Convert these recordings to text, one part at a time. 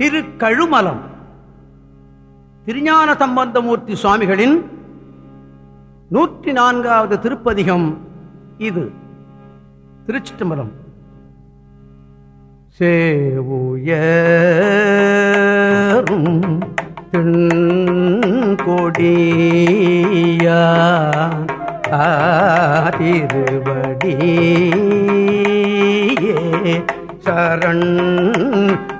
திரு கழுமலம் திருஞான சம்பந்தமூர்த்தி சுவாமிகளின் நூற்றி நான்காவது திருப்பதிகம் இது. திருச்சிட்டுமலம் சேவுயரும் தென்கொடியா திருவடியே சரண்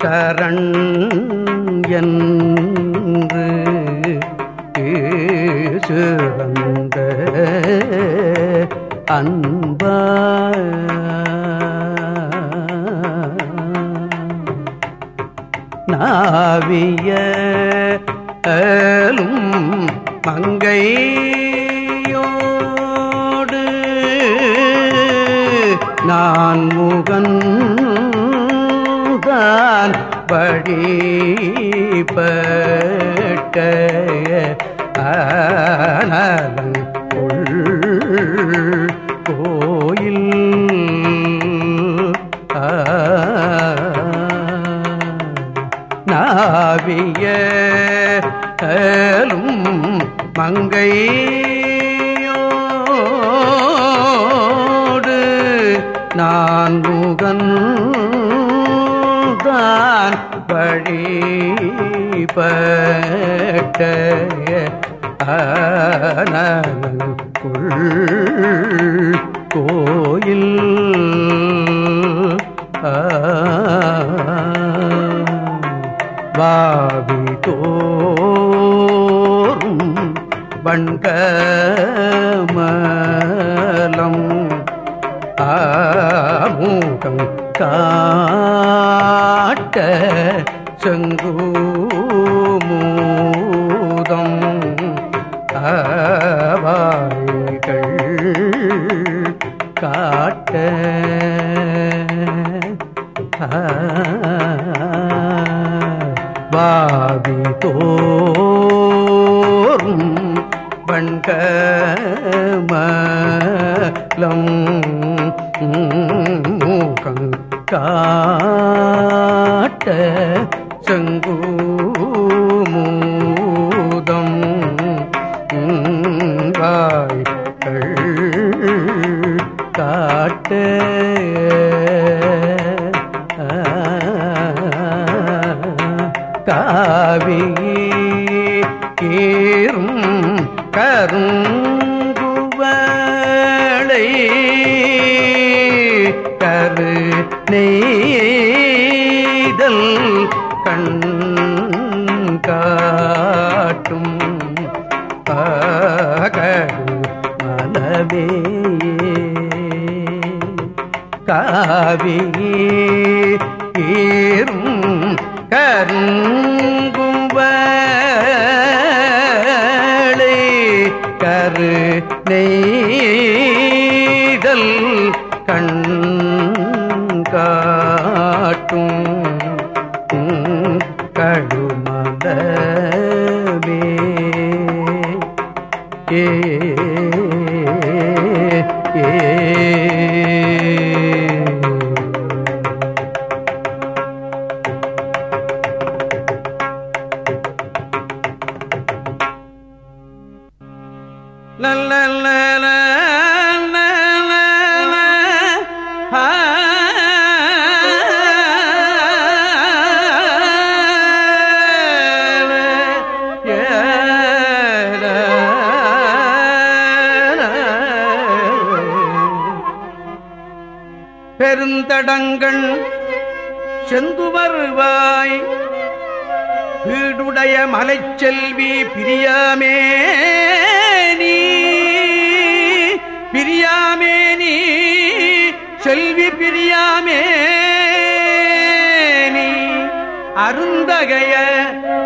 சரண் என்று சிறந்த அன்பா நாவிய ஏலும் மங்கையோடு நான் தான் வழிபட்ட ஆனலங்குள் கோயில் நாவிய ஏலும் மங்கையோடு நான் முகன் நான் வழிபட்ட ஆனலங்குள் கோயில் வாவி தோறும் வண்கமலம் ஆமூகம் காட்ட செங்கூமூதம் ஆவாய்கள் காட்ட வாவி தோறும் வண்கமலம் மூகங்கா செங்கூமூதம் வாய்கள் காட்ட காவியேறும் மலவே காவியேறும் கருங்குவளை கரு நெய்தல் கண் காட்டும் கடுமதவே ஏ செங்கடங்கள் செந்து வருவாய். வீடுடைய மலைச்செல்வி பிரியாமே நீ. பிரியாமே நீ செல்வி பிரியாமே நீ. அருந்தகைய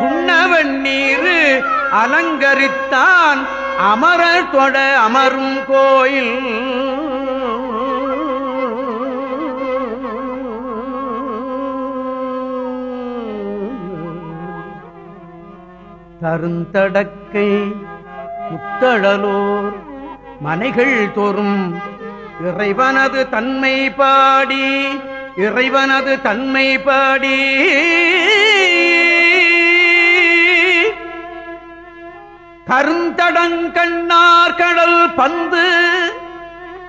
சுண்ணவன் நீர் அலங்கரித்தான். அமரர் தொட அமரும் கோயில். தருந்தடக்கை முத்தழலோர் மனைகள் தோறும் இறைவனது தன்மை பாடி இறைவனது தன்மை பாடி. கருந்தடங்கண்ணார் கடல் பந்து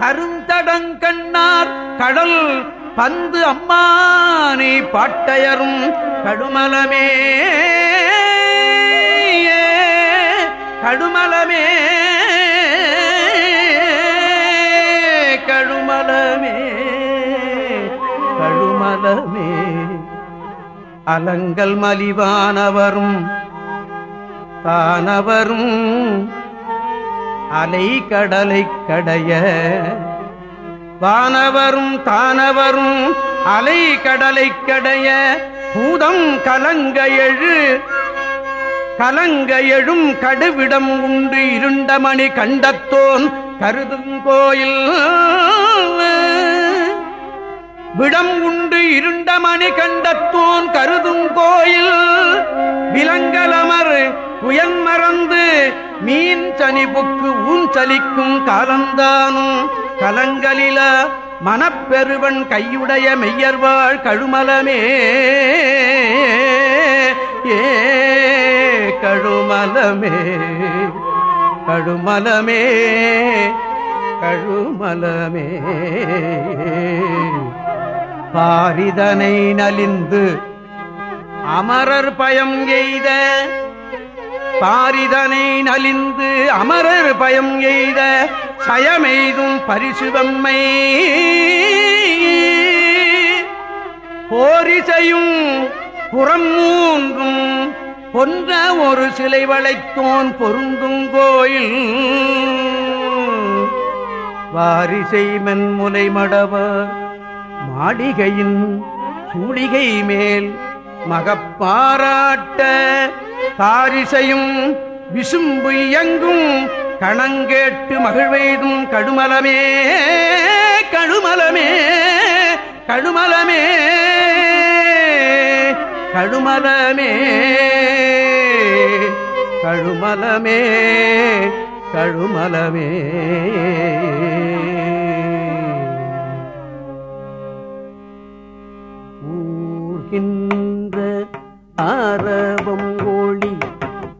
கருந்தடங்கண்ணார் கடல் பந்து அம்மானை பாட்டையரும் கடுமலமே. கடுமலமே கழுமலமே கழுமலமே அலங்கல் மலிவானவரும் தானவரும் அலை கடலை கடைய. வானவரும் தானவரும் அலை கடலை கடைய. பூதம் கலங்க எழு கலங்க எழும் கடுவிடம் உண்டு இருண்டமணி கண்டத்தோன் கருதும் கோயில். விடம் உண்டு இருண்டமணி கண்டத்தோன் கருதும் கோயில். விலங்கலமர் உயன்மறந்து மீன் சனிபுக்கு ஊஞ்சலிக்கும் காலந்தானும். கலங்களில மனப்பெருவன் கையுடைய மெய்யர்வாள் கழுமலமே. கழுமலமே கழுமலமே கழுமலமே. பாரிதனை நலிந்து அமரர் பயம் எய்த பாரிதனை நலிந்து அமரர் பயம் எய்த சயமெய்தும் பரிசுவம்மை போரிசையும் புறம் மூன்றும் பொன்ற ஒரு சிலை வளைத்தோன் பொருந்தும் கோயில். வாரிசை மென்முலை மடவ மாளிகையின் சூளிகை மேல் மகப்பாராட்ட காரிசையும் விசும்பு இயங்கும் கணங்கேட்டு மகிழ்வெய்தும் கடுமலமே கடுமலமே கடுமலமே. கழுமலமே கழுமலமே கழுமலமே. ஊர்கின்ற ஆரவம் ஒளி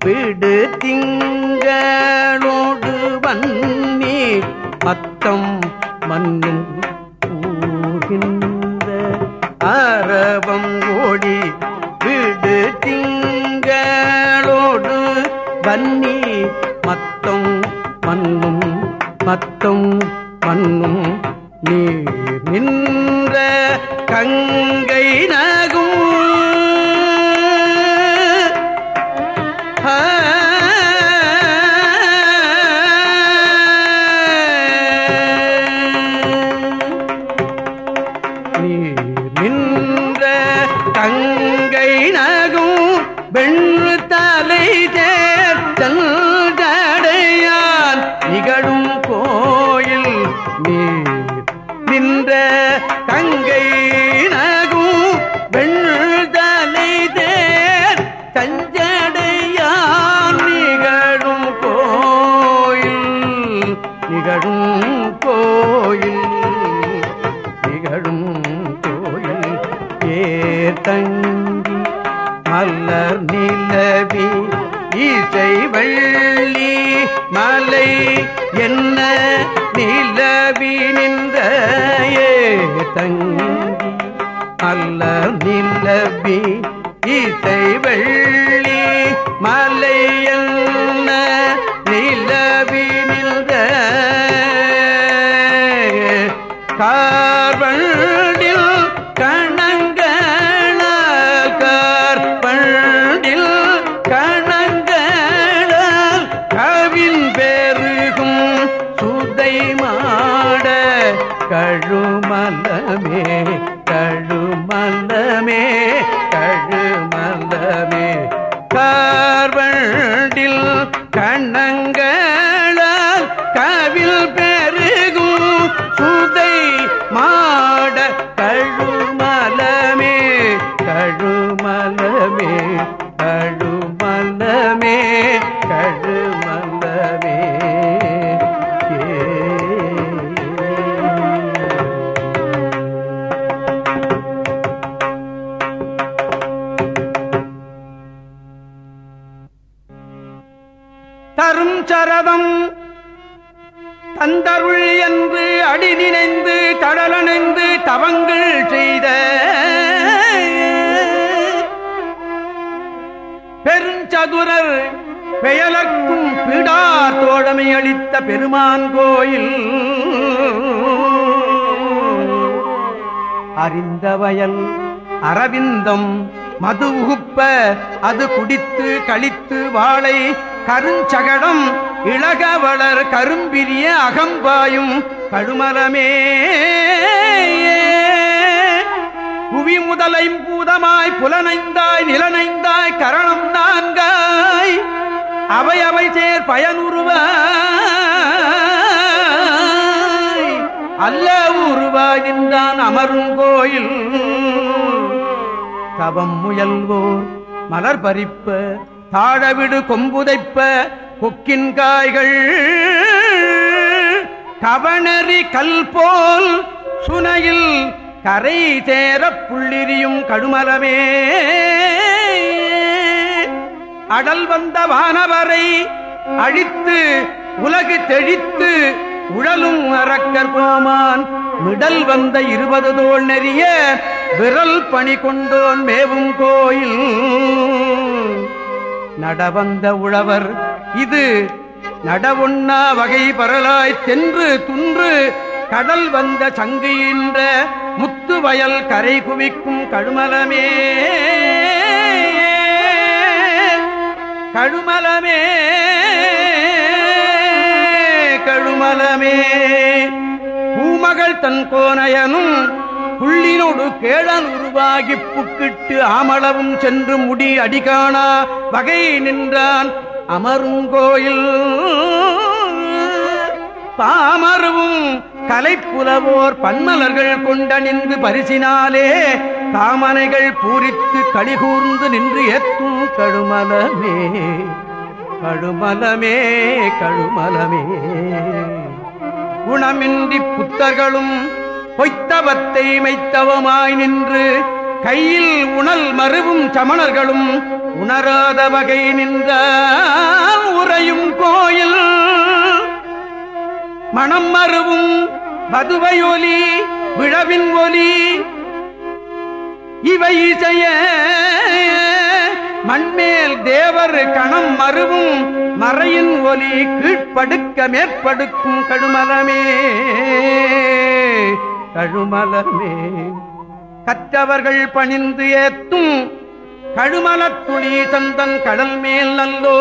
விடு திங்களோடு வன்னி மத்தம் மண்ணும் நீர் அல்ல நிலவி இசை வெள்ளி மலையல்ல நில கழுமலமே கழுமலமே தரும் தந்தருள் என்று அடி நினைந்து கடலணைந்து தவங்கள் செய்த பெருஞ்சதுரர் பெயலக்கும் பிடா தோழமை அளித்த பெருமான் கோயில். அறிந்த வயல் அரவிந்தம் மது உகுப்ப அது குடித்து கழித்து வாழை கருஞ்சகடம் இளகவளர் கரும்பிரிய அகம்பாயும் கழுமலமே. புவி முதலை பூதமாய் புலனைந்தாய் நிலனைந்தாய் கரணம் நான்காய் அவை அவை சேர் பயனுருவாய் அல்ல உருவாய் நின்றான் அமரும் கோயில். தவம் முயல்வோர் மலர் பறிப்ப தாழவிடு கொம்புதைப்ப கொக்கின் காய்கள் கவணரி கல் போல் சுனையில் கரை தேர புள்ளிரியும் கடுமலமே. அடல் வந்த வானவரை அழித்து உலகு தெழித்து உழலும் அறக்கர் கோமான் மிடல் வந்த இருபது தோல் நெறிய விரல் பணி கொண்டோன் மேவும் கோயில். நடவந்த உழவர். இது நடவொன்னா வகை பரலாய் தென்று துன்று கடல் வந்த சங்குகின்ற முத்து வயல் கரை குவிக்கும் கழுமலமே. கழுமலமே கழுமலமே. பூமகள் தன் கோனையனும் புள்ளினோடு கேளன் உருவாகி புக்கிட்டு ஆமளவும் சென்று முடி அடிகாணா வகை நின்றான் அமரும் கோயில். பாமருவும் கலைப்புலவோர் பன்மலர்கள் நின்று பரிசினாலே காமனைகள் பூரித்து களிகூர்ந்து நின்று எத்தும் கழுமலமே கழுமலமே கழுமலமே குணமின்றி புத்தர்களும் பொய்த்தவத்தை மைத்தவமாய் நின்று கையில் உணல் மறுவும் சமணர்களும் உணராத வகை நின்ற உறையும் கோயில். மணம் மறுவும் மதுவை ஒலி விழவின் ஒலி. இவை இசைய மண்மேல் தேவர் கணம் மறுவும் மறையின் ஒலி கீழ்ப்படுக்க மேற்படுக்கும் கடுமலமே. கழுமலமே கற்றவர்கள் பணிந்து ஏத்தும் கழுமலத் துளி தந்தன் கடல் மேல் நல்லோ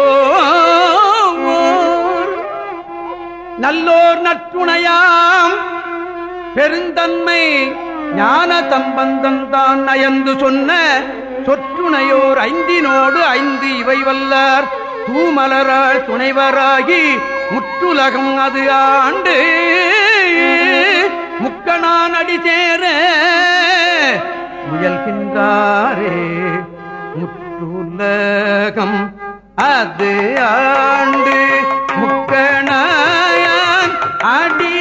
நல்லோர் நற்றுணையாம். பெருந்தன்மை ஞான தம்பந்தன் தான் நயந்து சொன்ன சொற்றுணையோர் ஐந்தினோடு ஐந்து இவை வல்லார். தூமலரால் துணைவராகி முற்றுலகம் அது ஆண்டு. முக்கணான் அடி சேர முயல்கின்றாரே முற்றுலகம் அது ஆண்டு முக்கணாயான் அடி